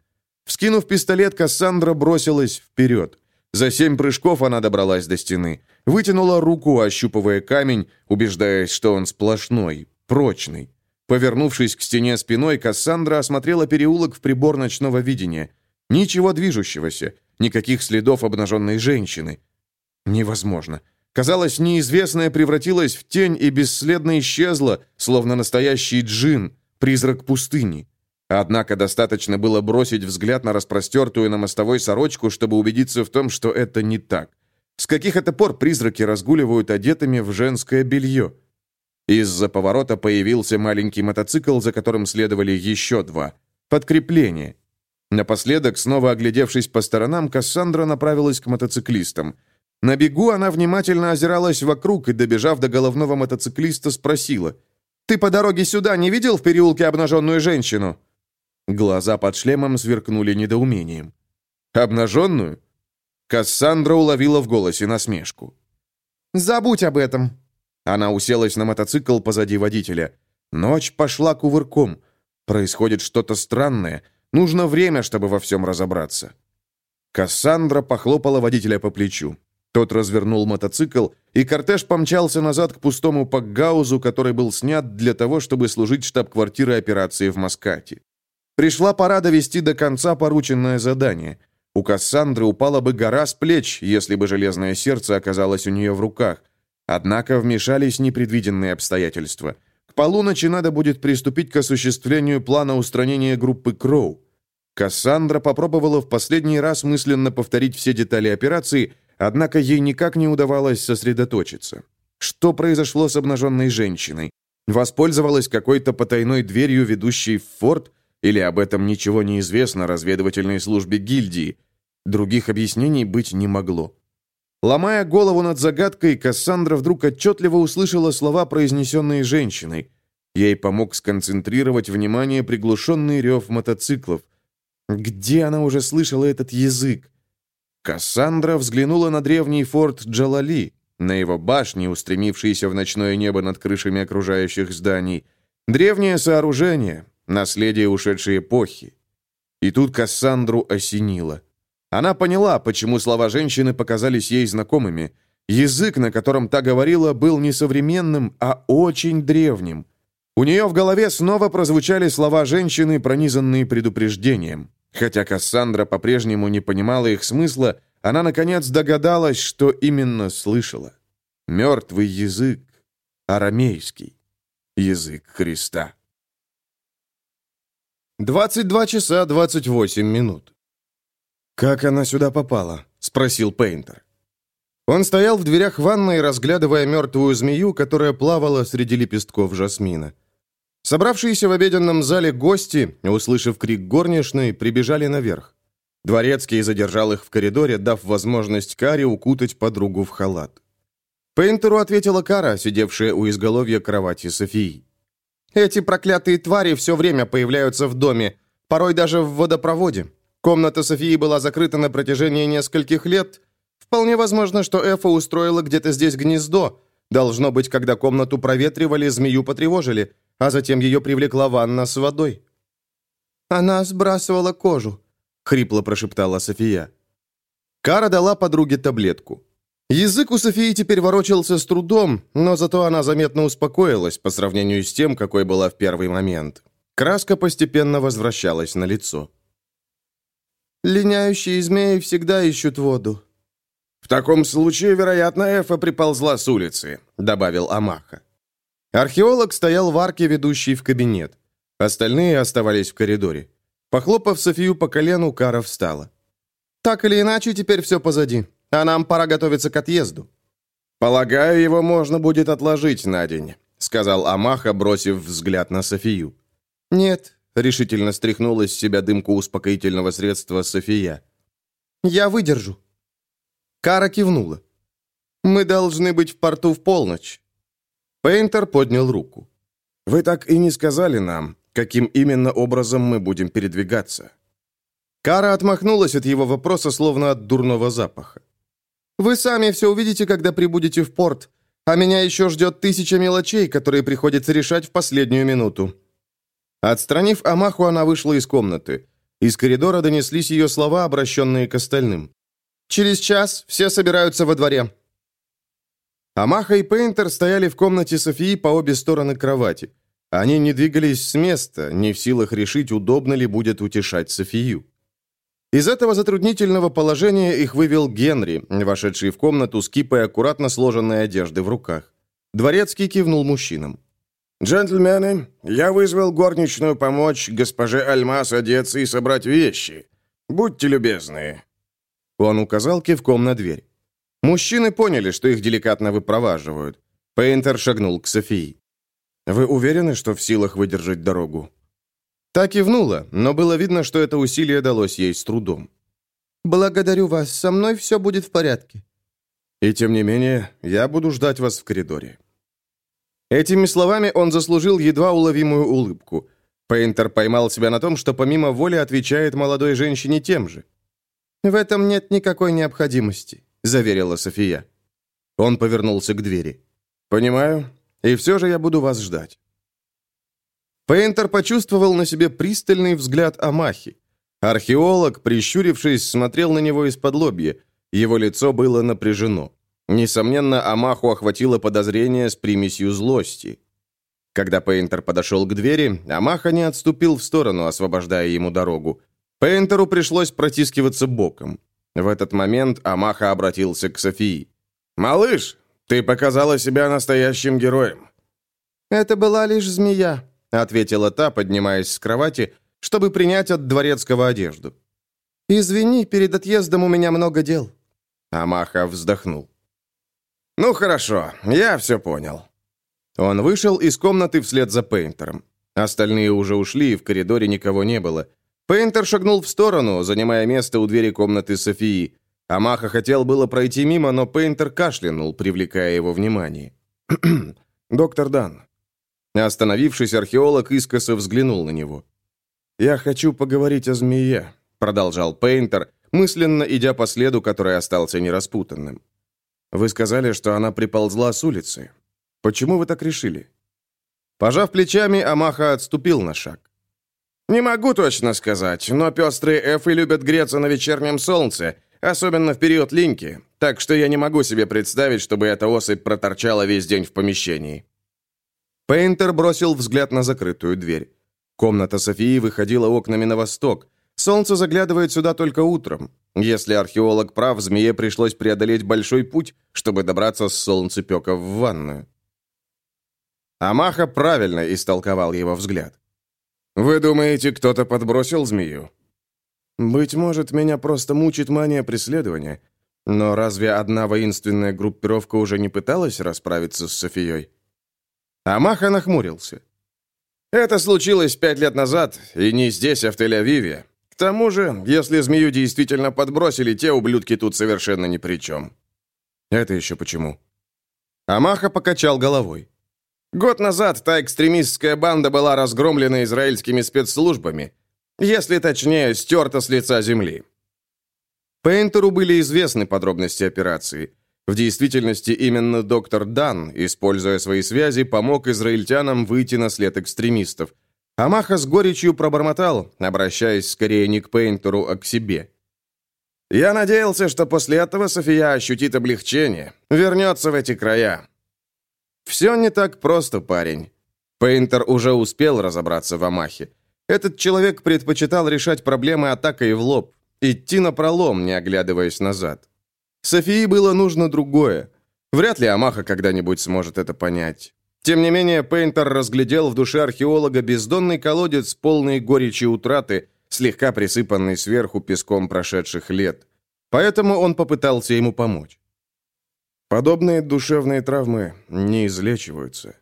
Вскинув пистолет, Кассандра бросилась вперед. За семь прыжков она добралась до стены. Вытянула руку, ощупывая камень, убеждаясь, что он сплошной, прочный. Повернувшись к стене спиной, Кассандра осмотрела переулок в прибор ночного видения. Ничего движущегося. Никаких следов обнаженной женщины. Невозможно. Казалось, неизвестная превратилась в тень и бесследно исчезла, словно настоящий джин, призрак пустыни. Однако достаточно было бросить взгляд на распростертую на мостовой сорочку, чтобы убедиться в том, что это не так. С каких это пор призраки разгуливают одетыми в женское белье? Из-за поворота появился маленький мотоцикл, за которым следовали еще два. Подкрепление. Напоследок, снова оглядевшись по сторонам, Кассандра направилась к мотоциклистам. На бегу она внимательно озиралась вокруг и, добежав до головного мотоциклиста, спросила. «Ты по дороге сюда не видел в переулке обнаженную женщину?» Глаза под шлемом сверкнули недоумением. «Обнаженную?» Кассандра уловила в голосе насмешку. «Забудь об этом!» Она уселась на мотоцикл позади водителя. Ночь пошла кувырком. Происходит что-то странное — Нужно время, чтобы во всем разобраться». Кассандра похлопала водителя по плечу. Тот развернул мотоцикл, и кортеж помчался назад к пустому Пакгаузу, который был снят для того, чтобы служить штаб-квартирой операции в Маскате. Пришла пора довести до конца порученное задание. У Кассандры упала бы гора с плеч, если бы железное сердце оказалось у нее в руках. Однако вмешались непредвиденные обстоятельства. К полуночи надо будет приступить к осуществлению плана устранения группы Кроу. Кассандра попробовала в последний раз мысленно повторить все детали операции, однако ей никак не удавалось сосредоточиться. Что произошло с обнаженной женщиной? Воспользовалась какой-то потайной дверью, ведущей в форт, или об этом ничего не известно разведывательной службе гильдии? Других объяснений быть не могло. Ломая голову над загадкой, Кассандра вдруг отчетливо услышала слова, произнесенные женщиной. Ей помог сконцентрировать внимание приглушенный рев мотоциклов. Где она уже слышала этот язык? Кассандра взглянула на древний форт Джалали, на его башни, устремившиеся в ночное небо над крышами окружающих зданий. Древнее сооружение, наследие ушедшей эпохи. И тут Кассандру осенило. Она поняла, почему слова женщины показались ей знакомыми. Язык, на котором та говорила, был не современным, а очень древним. У нее в голове снова прозвучали слова женщины, пронизанные предупреждением. Хотя Кассандра по-прежнему не понимала их смысла, она, наконец, догадалась, что именно слышала. Мертвый язык, арамейский, язык Христа. 22 часа 28 минут. «Как она сюда попала?» — спросил Пейнтер. Он стоял в дверях ванной, разглядывая мертвую змею, которая плавала среди лепестков жасмина. Собравшиеся в обеденном зале гости, услышав крик горничной, прибежали наверх. Дворецкий задержал их в коридоре, дав возможность Каре укутать подругу в халат. Пейнтеру ответила Кара, сидевшая у изголовья кровати Софии. «Эти проклятые твари все время появляются в доме, порой даже в водопроводе. Комната Софии была закрыта на протяжении нескольких лет. Вполне возможно, что Эфа устроила где-то здесь гнездо. Должно быть, когда комнату проветривали, змею потревожили, а затем ее привлекла ванна с водой. «Она сбрасывала кожу», — хрипло прошептала София. Кара дала подруге таблетку. Язык у Софии теперь ворочался с трудом, но зато она заметно успокоилась по сравнению с тем, какой была в первый момент. Краска постепенно возвращалась на лицо. Линяющие змеи всегда ищут воду». «В таком случае, вероятно, Эфа приползла с улицы», — добавил Амаха. Археолог стоял в арке, ведущей в кабинет. Остальные оставались в коридоре. Похлопав Софию по колену, Кара встала. «Так или иначе, теперь все позади, а нам пора готовиться к отъезду». «Полагаю, его можно будет отложить на день», — сказал Амаха, бросив взгляд на Софию. «Нет, Решительно стряхнула с себя дымку успокоительного средства София. «Я выдержу». Кара кивнула. «Мы должны быть в порту в полночь». Пейнтер поднял руку. «Вы так и не сказали нам, каким именно образом мы будем передвигаться». Кара отмахнулась от его вопроса, словно от дурного запаха. «Вы сами все увидите, когда прибудете в порт, а меня еще ждет тысяча мелочей, которые приходится решать в последнюю минуту. Отстранив Амаху, она вышла из комнаты. Из коридора донеслись ее слова, обращенные к остальным. «Через час все собираются во дворе». Амаха и Пейнтер стояли в комнате Софии по обе стороны кровати. Они не двигались с места, не в силах решить, удобно ли будет утешать Софию. Из этого затруднительного положения их вывел Генри, вошедший в комнату с кипой аккуратно сложенной одежды в руках. Дворецкий кивнул мужчинам. «Джентльмены, я вызвал горничную помочь госпоже Альмас одеться и собрать вещи. Будьте любезны». Он указал кивком на дверь. Мужчины поняли, что их деликатно выпроваживают. Пейнтер шагнул к Софии. «Вы уверены, что в силах выдержать дорогу?» Так кивнула, но было видно, что это усилие далось ей с трудом. «Благодарю вас, со мной все будет в порядке». «И тем не менее, я буду ждать вас в коридоре». Этими словами он заслужил едва уловимую улыбку. Пейнтер поймал себя на том, что помимо воли отвечает молодой женщине тем же. «В этом нет никакой необходимости», — заверила София. Он повернулся к двери. «Понимаю, и все же я буду вас ждать». Пейнтер почувствовал на себе пристальный взгляд Амахи. Археолог, прищурившись, смотрел на него из-под лобья. Его лицо было напряжено. Несомненно, Амаху охватило подозрение с примесью злости. Когда Пейнтер подошел к двери, Амаха не отступил в сторону, освобождая ему дорогу. Пейнтеру пришлось протискиваться боком. В этот момент Амаха обратился к Софии. «Малыш, ты показала себя настоящим героем». «Это была лишь змея», — ответила та, поднимаясь с кровати, чтобы принять от дворецкого одежду. «Извини, перед отъездом у меня много дел». Амаха вздохнул. «Ну хорошо, я все понял». Он вышел из комнаты вслед за Пейнтером. Остальные уже ушли, и в коридоре никого не было. Пейнтер шагнул в сторону, занимая место у двери комнаты Софии. Амаха хотел было пройти мимо, но Пейнтер кашлянул, привлекая его внимание. «Доктор Дан». Остановившись, археолог искоса взглянул на него. «Я хочу поговорить о змее», — продолжал Пейнтер, мысленно идя по следу, который остался нераспутанным. «Вы сказали, что она приползла с улицы. Почему вы так решили?» Пожав плечами, Амаха отступил на шаг. «Не могу точно сказать, но пестрые эфы любят греться на вечернем солнце, особенно в период линьки, так что я не могу себе представить, чтобы эта особь проторчала весь день в помещении». Пейнтер бросил взгляд на закрытую дверь. Комната Софии выходила окнами на восток. Солнце заглядывает сюда только утром. Если археолог прав, змее пришлось преодолеть большой путь, чтобы добраться с солнцепека в ванную. Амаха правильно истолковал его взгляд. «Вы думаете, кто-то подбросил змею?» «Быть может, меня просто мучит мания преследования. Но разве одна воинственная группировка уже не пыталась расправиться с Софией?» Амаха нахмурился. «Это случилось пять лет назад, и не здесь, а в Тель-Авиве. К тому же, если змею действительно подбросили, те ублюдки тут совершенно ни при чем». «Это еще почему?» Амаха покачал головой. Год назад та экстремистская банда была разгромлена израильскими спецслужбами, если точнее, стерта с лица земли. Пейнтеру были известны подробности операции. В действительности именно доктор Дан, используя свои связи, помог израильтянам выйти на след экстремистов. Амаха с горечью пробормотал, обращаясь скорее не к Пейнтеру, а к себе. «Я надеялся, что после этого София ощутит облегчение, вернется в эти края. «Все не так просто, парень». Пейнтер уже успел разобраться в Амахе. Этот человек предпочитал решать проблемы атакой в лоб, идти на пролом, не оглядываясь назад. Софии было нужно другое. Вряд ли Амаха когда-нибудь сможет это понять. Тем не менее, Пейнтер разглядел в душе археолога бездонный колодец, полный горечи утраты, слегка присыпанный сверху песком прошедших лет. Поэтому он попытался ему помочь. Подобные душевные травмы не излечиваются.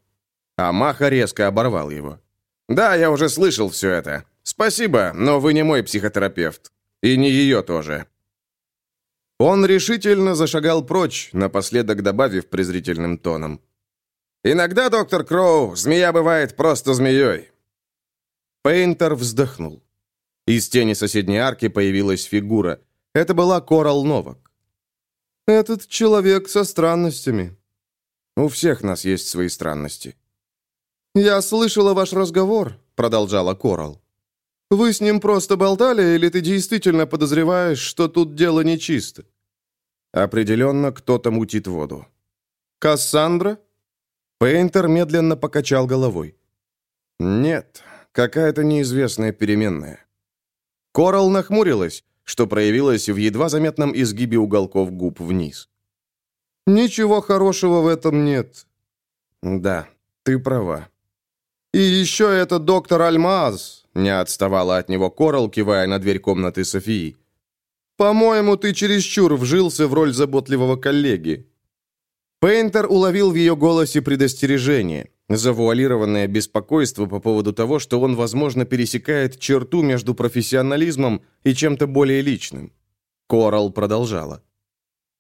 А Маха резко оборвал его. «Да, я уже слышал все это. Спасибо, но вы не мой психотерапевт. И не ее тоже». Он решительно зашагал прочь, напоследок добавив презрительным тоном. «Иногда, доктор Кроу, змея бывает просто змеей». Пейнтер вздохнул. Из тени соседней арки появилась фигура. Это была Корал Новак. «Этот человек со странностями». «У всех нас есть свои странности». «Я слышала ваш разговор», — продолжала Корал. «Вы с ним просто болтали, или ты действительно подозреваешь, что тут дело нечисто?» «Определенно, кто-то мутит воду». «Кассандра?» Пейнтер медленно покачал головой. «Нет, какая-то неизвестная переменная». Корал нахмурилась, что проявилось в едва заметном изгибе уголков губ вниз. «Ничего хорошего в этом нет». «Да, ты права». «И еще это доктор Альмаз», — не отставала от него Корал, кивая на дверь комнаты Софии. «По-моему, ты чересчур вжился в роль заботливого коллеги». Пейнтер уловил в ее голосе предостережение, завуалированное беспокойство по поводу того, что он, возможно, пересекает черту между профессионализмом и чем-то более личным. Корал продолжала.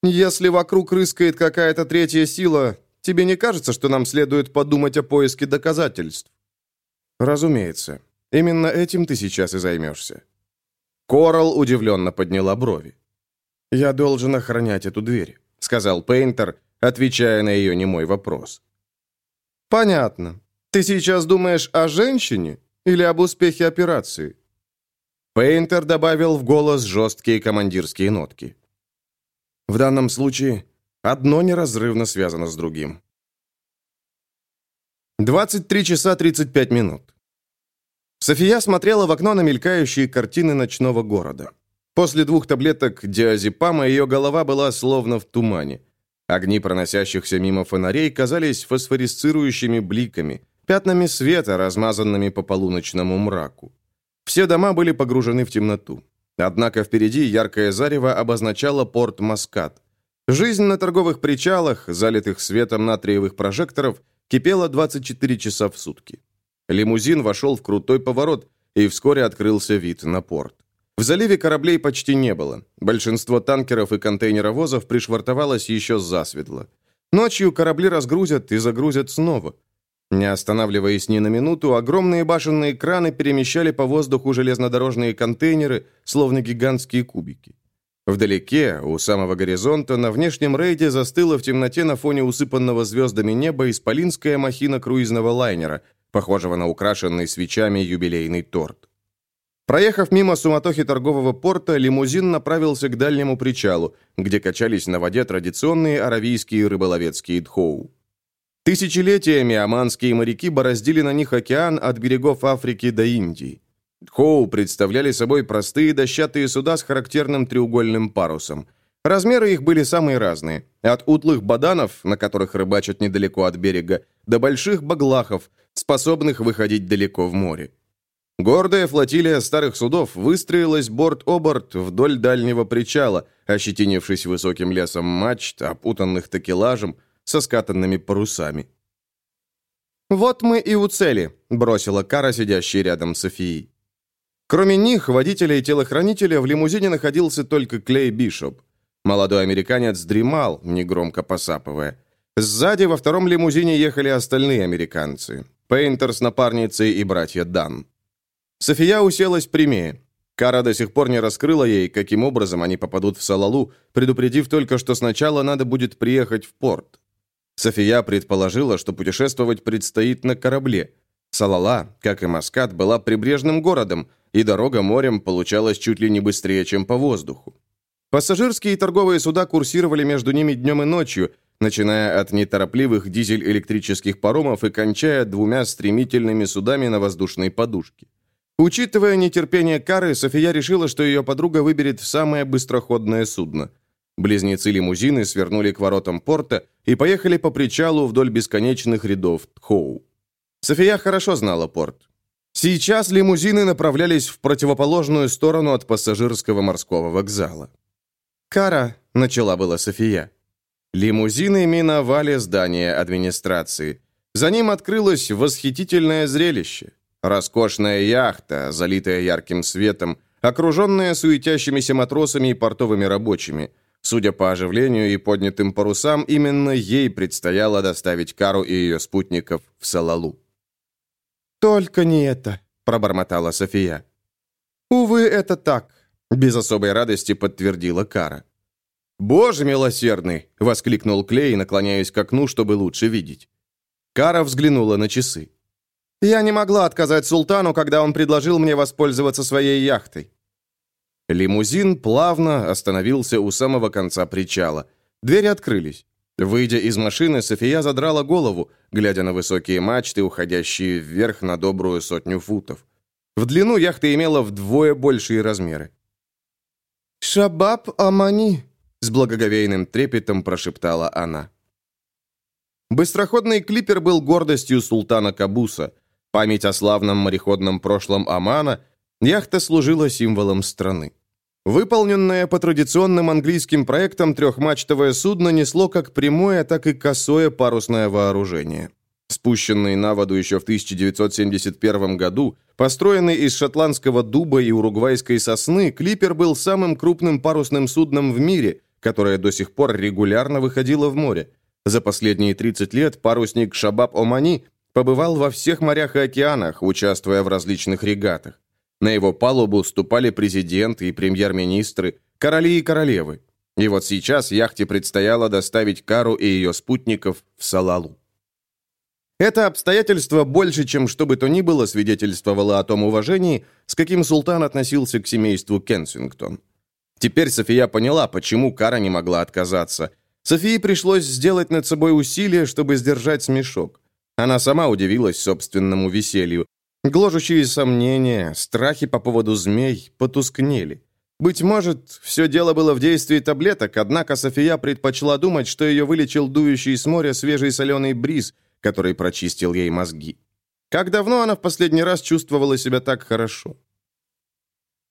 «Если вокруг рыскает какая-то третья сила, тебе не кажется, что нам следует подумать о поиске доказательств?» «Разумеется. Именно этим ты сейчас и займешься». Корал удивленно подняла брови. «Я должен охранять эту дверь», — сказал Пейнтер, отвечая на ее немой вопрос. «Понятно. Ты сейчас думаешь о женщине или об успехе операции?» Пейнтер добавил в голос жесткие командирские нотки. «В данном случае одно неразрывно связано с другим». 23 часа 35 минут. София смотрела в окно на мелькающие картины ночного города. После двух таблеток диазепама ее голова была словно в тумане. Огни проносящихся мимо фонарей казались фосфорисцирующими бликами, пятнами света, размазанными по полуночному мраку. Все дома были погружены в темноту. Однако впереди яркое зарево обозначало порт Маскат. Жизнь на торговых причалах, залитых светом натриевых прожекторов, кипела 24 часа в сутки. Лимузин вошел в крутой поворот, и вскоре открылся вид на порт. В заливе кораблей почти не было. Большинство танкеров и контейнеровозов пришвартовалось еще засветло. Ночью корабли разгрузят и загрузят снова. Не останавливаясь ни на минуту, огромные башенные краны перемещали по воздуху железнодорожные контейнеры, словно гигантские кубики. Вдалеке, у самого горизонта, на внешнем рейде застыла в темноте на фоне усыпанного звездами неба исполинская махина круизного лайнера, похожего на украшенный свечами юбилейный торт. Проехав мимо суматохи торгового порта, лимузин направился к дальнему причалу, где качались на воде традиционные аравийские рыболовецкие дхоу. Тысячелетиями оманские моряки бороздили на них океан от берегов Африки до Индии. Дхоу представляли собой простые дощатые суда с характерным треугольным парусом. Размеры их были самые разные. От утлых баданов, на которых рыбачат недалеко от берега, до больших баглахов, способных выходить далеко в море. Гордая флотилия старых судов выстроилась борт-оборт вдоль дальнего причала, ощетинившись высоким лесом мачт, опутанных такелажем, со скатанными парусами. «Вот мы и у цели», — бросила Кара, сидящая рядом с Софией. Кроме них, водителя и телохранителя, в лимузине находился только Клей Бишоп. Молодой американец дремал, негромко посапывая. Сзади во втором лимузине ехали остальные американцы. Пейнтер с напарницей и братья Дан. София уселась прямее. Кара до сих пор не раскрыла ей, каким образом они попадут в Салалу, предупредив только, что сначала надо будет приехать в порт. София предположила, что путешествовать предстоит на корабле. Салала, как и Маскат, была прибрежным городом, и дорога морем получалась чуть ли не быстрее, чем по воздуху. Пассажирские и торговые суда курсировали между ними днем и ночью, начиная от неторопливых дизель-электрических паромов и кончая двумя стремительными судами на воздушной подушке. Учитывая нетерпение Кары, София решила, что ее подруга выберет самое быстроходное судно – Близнецы-лимузины свернули к воротам порта и поехали по причалу вдоль бесконечных рядов Тхоу. София хорошо знала порт. Сейчас лимузины направлялись в противоположную сторону от пассажирского морского вокзала. «Кара», — начала была София. Лимузины миновали здание администрации. За ним открылось восхитительное зрелище. Роскошная яхта, залитая ярким светом, окруженная суетящимися матросами и портовыми рабочими — Судя по оживлению и поднятым парусам, именно ей предстояло доставить Кару и ее спутников в Салалу. «Только не это», — пробормотала София. «Увы, это так», — без особой радости подтвердила Кара. «Боже милосердный!» — воскликнул Клей, наклоняясь к окну, чтобы лучше видеть. Кара взглянула на часы. «Я не могла отказать султану, когда он предложил мне воспользоваться своей яхтой. Лимузин плавно остановился у самого конца причала. Двери открылись. Выйдя из машины, София задрала голову, глядя на высокие мачты, уходящие вверх на добрую сотню футов. В длину яхта имела вдвое большие размеры. «Шабаб Амани», — с благоговейным трепетом прошептала она. Быстроходный клипер был гордостью султана Кабуса. Память о славном мореходном прошлом Амана Яхта служила символом страны. Выполненное по традиционным английским проектам трехмачтовое судно несло как прямое, так и косое парусное вооружение. Спущенный на воду еще в 1971 году, построенный из шотландского дуба и уругвайской сосны, клипер был самым крупным парусным судном в мире, которое до сих пор регулярно выходило в море. За последние 30 лет парусник Шабаб-Омани побывал во всех морях и океанах, участвуя в различных регатах. На его палубу ступали президенты и премьер-министры, короли и королевы. И вот сейчас яхте предстояло доставить Кару и ее спутников в Салалу. Это обстоятельство больше, чем что бы то ни было, свидетельствовало о том уважении, с каким султан относился к семейству Кенсингтон. Теперь София поняла, почему Кара не могла отказаться. Софии пришлось сделать над собой усилие, чтобы сдержать смешок. Она сама удивилась собственному веселью. Гложущие сомнения, страхи по поводу змей потускнели. Быть может, все дело было в действии таблеток, однако София предпочла думать, что ее вылечил дующий с моря свежий соленый бриз, который прочистил ей мозги. Как давно она в последний раз чувствовала себя так хорошо?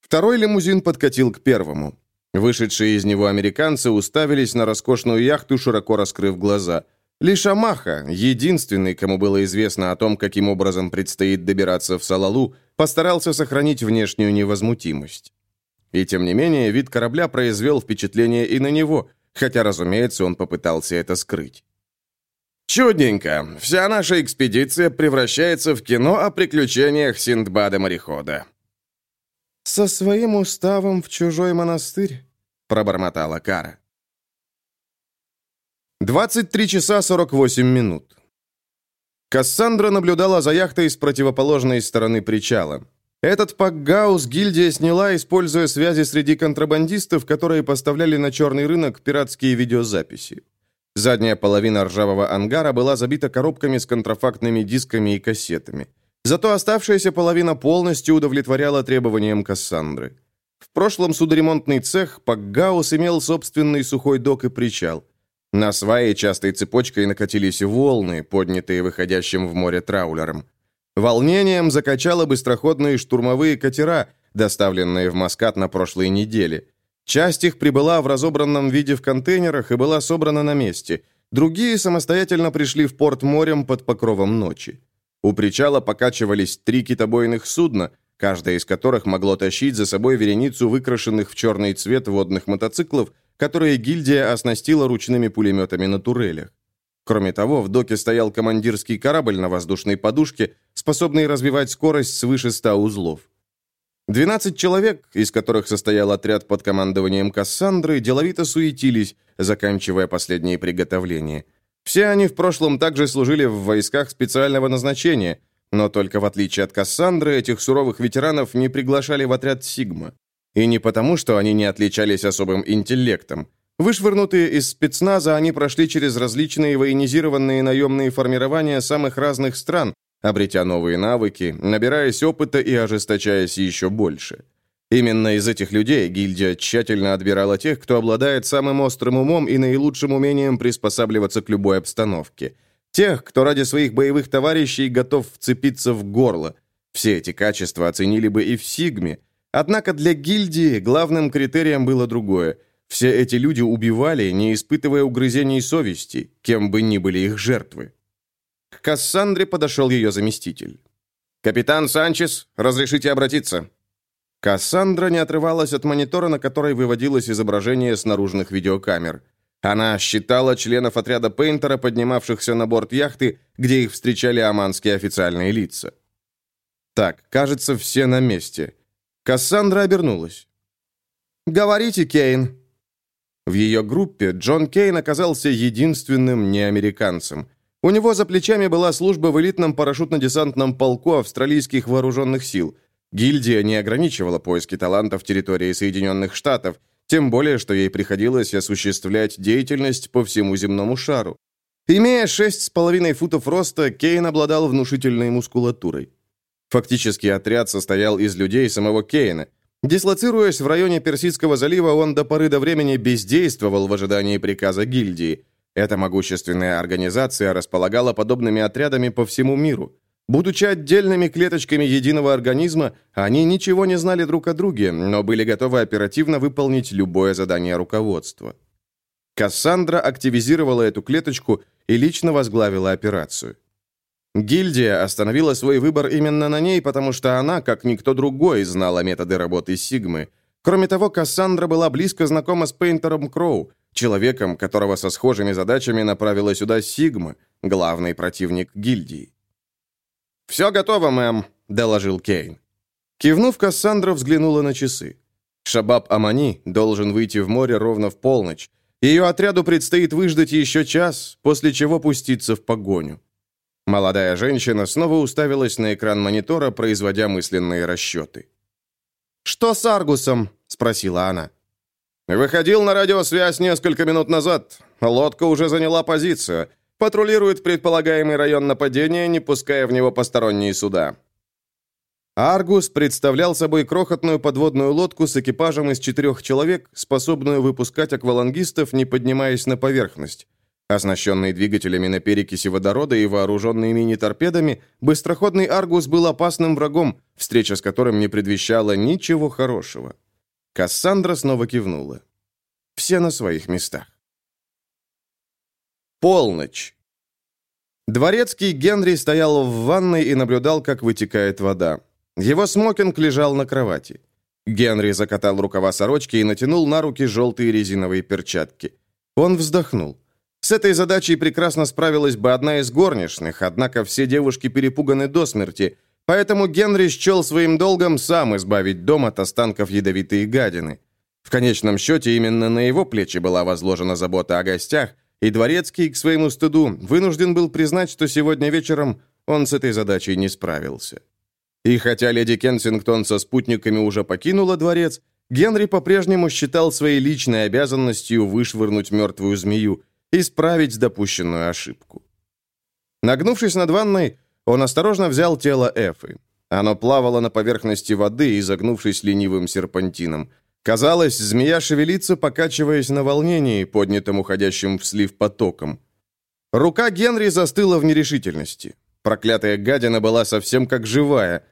Второй лимузин подкатил к первому. Вышедшие из него американцы уставились на роскошную яхту, широко раскрыв глаза. Лишь Амаха, единственный, кому было известно о том, каким образом предстоит добираться в Салалу, постарался сохранить внешнюю невозмутимость. И тем не менее, вид корабля произвел впечатление и на него, хотя, разумеется, он попытался это скрыть. «Чудненько. Вся наша экспедиция превращается в кино о приключениях Синдбада-морехода». «Со своим уставом в чужой монастырь», — пробормотала Кара. 23 часа 48 минут. Кассандра наблюдала за яхтой с противоположной стороны причала. Этот пакгаус гильдия сняла, используя связи среди контрабандистов, которые поставляли на черный рынок пиратские видеозаписи. Задняя половина ржавого ангара была забита коробками с контрафактными дисками и кассетами. Зато оставшаяся половина полностью удовлетворяла требованиям Кассандры. В прошлом судоремонтный цех Пакгаус имел собственный сухой док и причал. На сваи частой цепочкой накатились волны, поднятые выходящим в море траулером. Волнением закачало быстроходные штурмовые катера, доставленные в Маскат на прошлой неделе. Часть их прибыла в разобранном виде в контейнерах и была собрана на месте. Другие самостоятельно пришли в порт морем под покровом ночи. У причала покачивались три китобойных судна, каждое из которых могло тащить за собой вереницу выкрашенных в черный цвет водных мотоциклов, которые гильдия оснастила ручными пулеметами на турелях. Кроме того, в доке стоял командирский корабль на воздушной подушке, способный развивать скорость свыше 100 узлов. 12 человек, из которых состоял отряд под командованием Кассандры, деловито суетились, заканчивая последние приготовления. Все они в прошлом также служили в войсках специального назначения, но только в отличие от Кассандры, этих суровых ветеранов не приглашали в отряд «Сигма». И не потому, что они не отличались особым интеллектом. Вышвырнутые из спецназа, они прошли через различные военизированные наемные формирования самых разных стран, обретя новые навыки, набираясь опыта и ожесточаясь еще больше. Именно из этих людей гильдия тщательно отбирала тех, кто обладает самым острым умом и наилучшим умением приспосабливаться к любой обстановке. Тех, кто ради своих боевых товарищей готов вцепиться в горло. Все эти качества оценили бы и в Сигме. Однако для гильдии главным критерием было другое – все эти люди убивали, не испытывая угрызений совести, кем бы ни были их жертвы. К Кассандре подошел ее заместитель. «Капитан Санчес, разрешите обратиться?» Кассандра не отрывалась от монитора, на которой выводилось изображение с наружных видеокамер. Она считала членов отряда Пейнтера, поднимавшихся на борт яхты, где их встречали оманские официальные лица. Так, кажется, все на месте. Кассандра обернулась. «Говорите, Кейн», в ее группе Джон Кейн оказался единственным неамериканцем. У него за плечами была служба в элитном парашютно-десантном полку австралийских вооруженных сил. Гильдия не ограничивала поиски талантов территории Соединенных Штатов, тем более, что ей приходилось осуществлять деятельность по всему земному шару. Имея шесть с половиной футов роста, Кейн обладал внушительной мускулатурой. Фактически отряд состоял из людей самого Кейна, Дислоцируясь в районе Персидского залива, он до поры до времени бездействовал в ожидании приказа гильдии. Эта могущественная организация располагала подобными отрядами по всему миру. Будучи отдельными клеточками единого организма, они ничего не знали друг о друге, но были готовы оперативно выполнить любое задание руководства. Кассандра активизировала эту клеточку и лично возглавила операцию. Гильдия остановила свой выбор именно на ней, потому что она, как никто другой, знала методы работы Сигмы. Кроме того, Кассандра была близко знакома с Пейнтером Кроу, человеком, которого со схожими задачами направила сюда Сигма, главный противник гильдии. «Все готово, мэм», — доложил Кейн. Кивнув, Кассандра взглянула на часы. Шабаб Амани должен выйти в море ровно в полночь. Ее отряду предстоит выждать еще час, после чего пуститься в погоню. Молодая женщина снова уставилась на экран монитора, производя мысленные расчеты. «Что с Аргусом?» — спросила она. «Выходил на радиосвязь несколько минут назад. Лодка уже заняла позицию. Патрулирует предполагаемый район нападения, не пуская в него посторонние суда». Аргус представлял собой крохотную подводную лодку с экипажем из четырех человек, способную выпускать аквалангистов, не поднимаясь на поверхность. Оснащенный двигателями на перекиси водорода и вооруженный мини-торпедами, быстроходный «Аргус» был опасным врагом, встреча с которым не предвещала ничего хорошего. Кассандра снова кивнула. Все на своих местах. Полночь. Дворецкий Генри стоял в ванной и наблюдал, как вытекает вода. Его смокинг лежал на кровати. Генри закатал рукава сорочки и натянул на руки желтые резиновые перчатки. Он вздохнул. С этой задачей прекрасно справилась бы одна из горничных, однако все девушки перепуганы до смерти, поэтому Генри счел своим долгом сам избавить дом от останков ядовитой гадины. В конечном счете, именно на его плечи была возложена забота о гостях, и Дворецкий, к своему стыду, вынужден был признать, что сегодня вечером он с этой задачей не справился. И хотя леди Кенсингтон со спутниками уже покинула дворец, Генри по-прежнему считал своей личной обязанностью вышвырнуть мертвую змею, исправить допущенную ошибку. Нагнувшись над ванной, он осторожно взял тело Эфы. Оно плавало на поверхности воды, изогнувшись ленивым серпантином. Казалось, змея шевелится, покачиваясь на волнении, поднятом уходящим в слив потоком. Рука Генри застыла в нерешительности. Проклятая гадина была совсем как живая.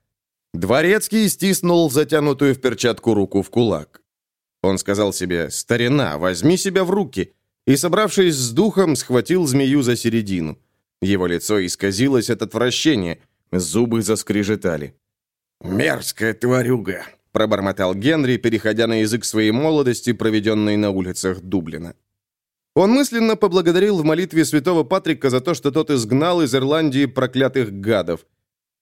Дворецкий стиснул затянутую в перчатку руку в кулак. Он сказал себе «Старина, возьми себя в руки!» И, собравшись с духом, схватил змею за середину. Его лицо исказилось от отвращения, зубы заскрежетали. «Мерзкая тварюга!» – пробормотал Генри, переходя на язык своей молодости, проведенной на улицах Дублина. Он мысленно поблагодарил в молитве святого Патрика за то, что тот изгнал из Ирландии проклятых гадов.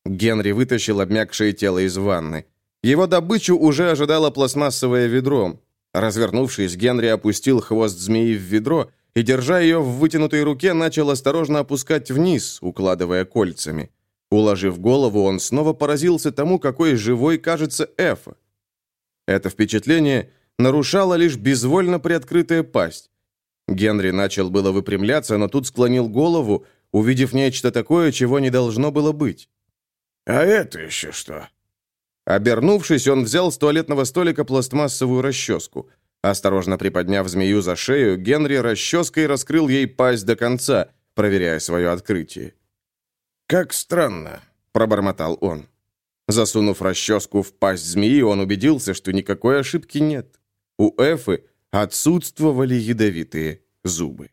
Генри вытащил обмякшее тело из ванны. Его добычу уже ожидало пластмассовое ведро. Развернувшись, Генри опустил хвост змеи в ведро и, держа ее в вытянутой руке, начал осторожно опускать вниз, укладывая кольцами. Уложив голову, он снова поразился тому, какой живой кажется Эфа. Это впечатление нарушало лишь безвольно приоткрытая пасть. Генри начал было выпрямляться, но тут склонил голову, увидев нечто такое, чего не должно было быть. «А это еще что?» Обернувшись, он взял с туалетного столика пластмассовую расческу. Осторожно приподняв змею за шею, Генри расческой раскрыл ей пасть до конца, проверяя свое открытие. «Как странно», — пробормотал он. Засунув расческу в пасть змеи, он убедился, что никакой ошибки нет. У Эфы отсутствовали ядовитые зубы.